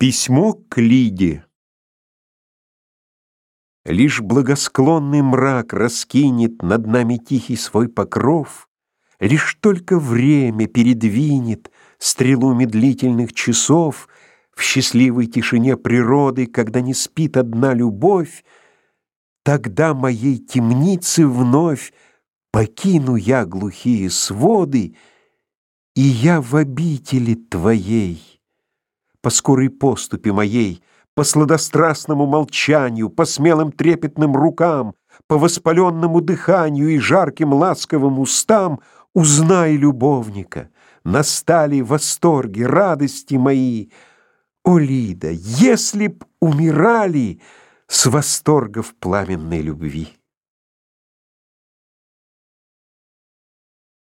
Письмо к Лиде. Лишь благосклонный мрак раскинет Над нами тихий свой покров, Лишь только время передвинет Стрелу медлительных часов В счастливой тишине природы, Когда не спит одна любовь, Тогда моей темницы вновь Покину я глухие своды, И я в обители твоей по скорой поступе моей, по сладострастному молчанию, по смелым трепетным рукам, по воспаленному дыханию и жарким ласковым устам узнай любовника. Настали восторги, радости мои. О, Лида, если б умирали с восторгов пламенной любви!